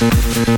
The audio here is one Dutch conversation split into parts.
Música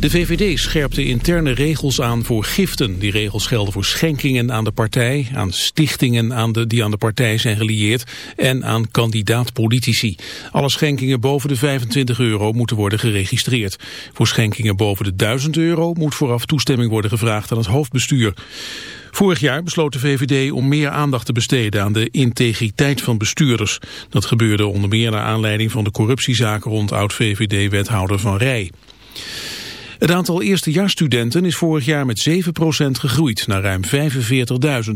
De VVD scherpt de interne regels aan voor giften. Die regels gelden voor schenkingen aan de partij, aan stichtingen aan de, die aan de partij zijn gelieerd en aan kandidaat-politici. Alle schenkingen boven de 25 euro moeten worden geregistreerd. Voor schenkingen boven de 1000 euro moet vooraf toestemming worden gevraagd aan het hoofdbestuur. Vorig jaar besloot de VVD om meer aandacht te besteden aan de integriteit van bestuurders. Dat gebeurde onder meer naar aanleiding van de corruptiezaken rond oud-VVD-wethouder Van Rij. Het aantal eerstejaarsstudenten is vorig jaar met 7% gegroeid naar ruim 45.000.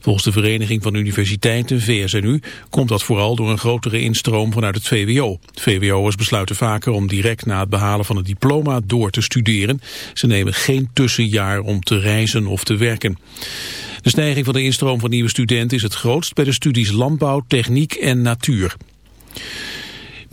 Volgens de Vereniging van Universiteiten, VSNU, komt dat vooral door een grotere instroom vanuit het VWO. VWO'ers besluiten vaker om direct na het behalen van het diploma door te studeren. Ze nemen geen tussenjaar om te reizen of te werken. De stijging van de instroom van nieuwe studenten is het grootst bij de studies landbouw, techniek en natuur.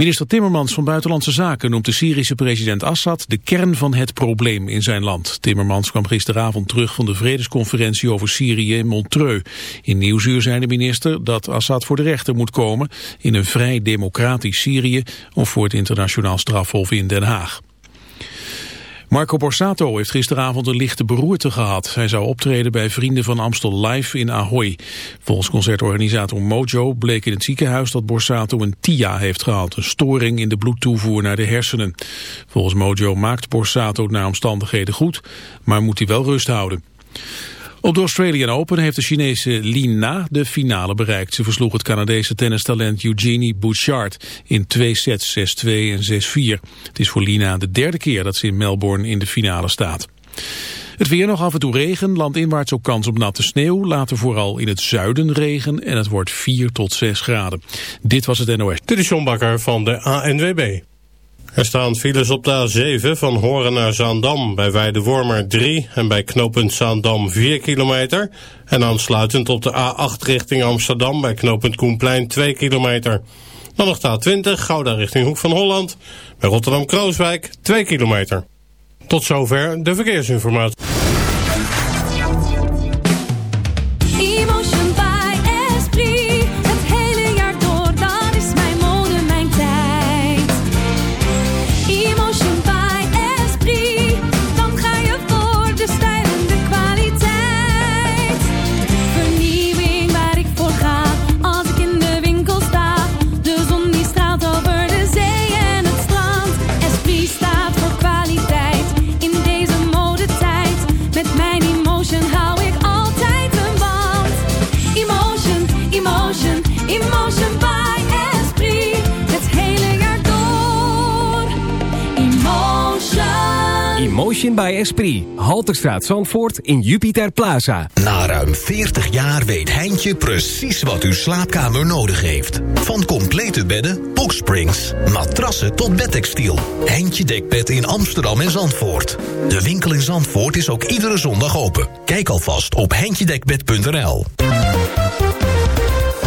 Minister Timmermans van Buitenlandse Zaken noemt de Syrische president Assad de kern van het probleem in zijn land. Timmermans kwam gisteravond terug van de vredesconferentie over Syrië in Montreux. In Nieuwsuur zei de minister dat Assad voor de rechter moet komen in een vrij democratisch Syrië of voor het internationaal strafhof in Den Haag. Marco Borsato heeft gisteravond een lichte beroerte gehad. Hij zou optreden bij Vrienden van Amstel Live in Ahoy. Volgens concertorganisator Mojo bleek in het ziekenhuis dat Borsato een TIA heeft gehad. Een storing in de bloedtoevoer naar de hersenen. Volgens Mojo maakt Borsato naar omstandigheden goed, maar moet hij wel rust houden. Op de Australian Open heeft de Chinese Li Na de finale bereikt. Ze versloeg het Canadese tennistalent Eugenie Bouchard in twee sets 6-2 en 6-4. Het is voor Lina de derde keer dat ze in Melbourne in de finale staat. Het weer nog af en toe regen, landinwaarts ook kans op natte sneeuw. Later vooral in het zuiden regen en het wordt 4 tot 6 graden. Dit was het NOS. Dit is John Bakker van de ANWB. Er staan files op de A7 van Horen naar Zaandam bij Weidewormer 3 en bij knooppunt Zaandam 4 kilometer. En aansluitend op de A8 richting Amsterdam bij knooppunt Koenplein 2 kilometer. Dan nog de A20 Gouda richting Hoek van Holland bij Rotterdam-Krooswijk 2 kilometer. Tot zover de verkeersinformatie. Esprit. Halterstraat Zandvoort in Jupiter Plaza. Na ruim 40 jaar weet Heintje precies wat uw slaapkamer nodig heeft. Van complete bedden, boxsprings, matrassen tot bedtextiel. Heintje Dekbed in Amsterdam en Zandvoort. De winkel in Zandvoort is ook iedere zondag open. Kijk alvast op heintjedekbed.nl.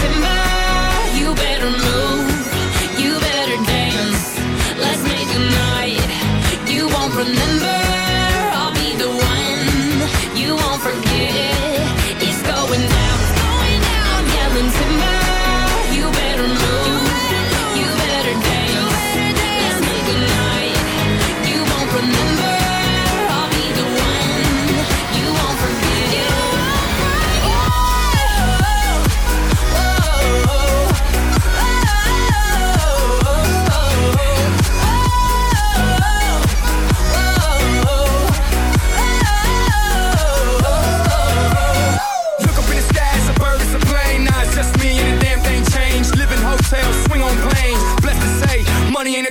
sitting there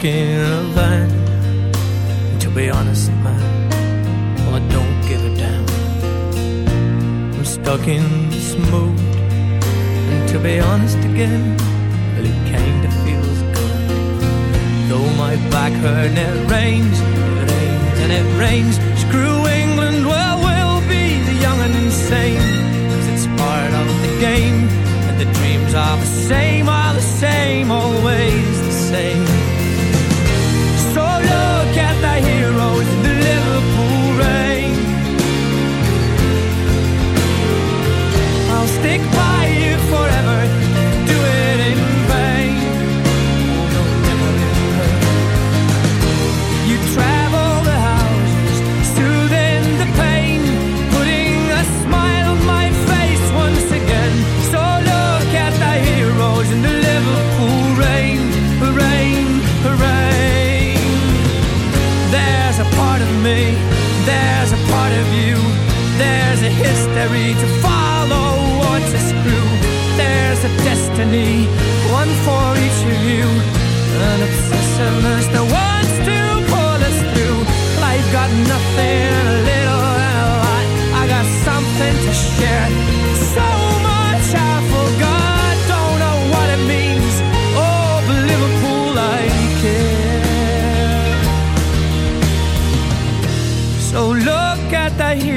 smoking a vine. To be honest, man, well, I don't give a damn. I'm stuck in this mood. And to be honest again,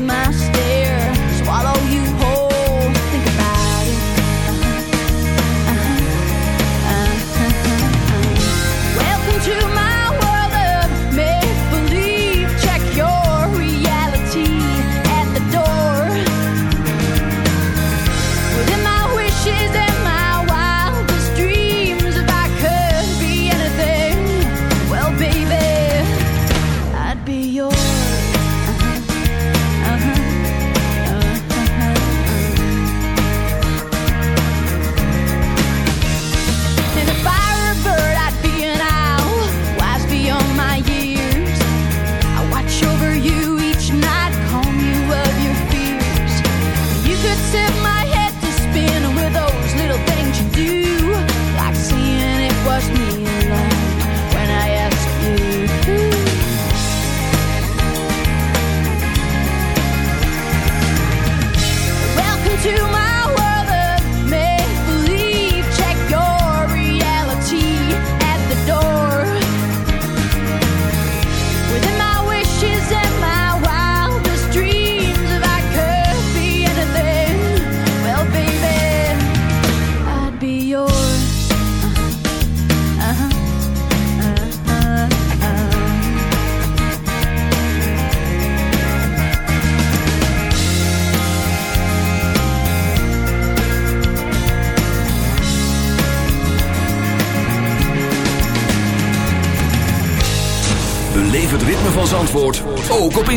master.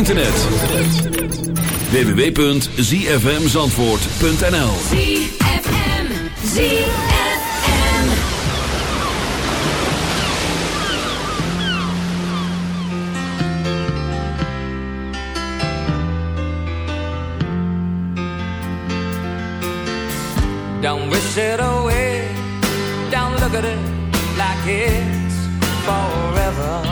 internet. www.zfmzandvoort.nl ZFM ZFM Don't wish it away. Don't look at it like it's forever.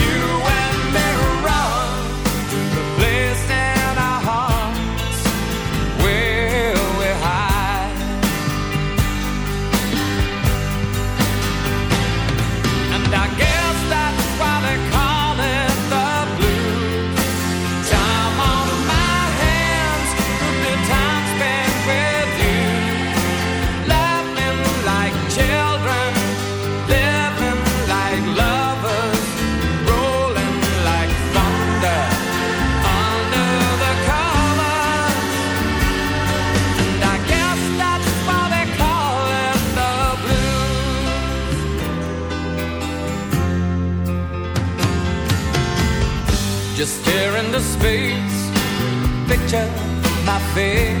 fe.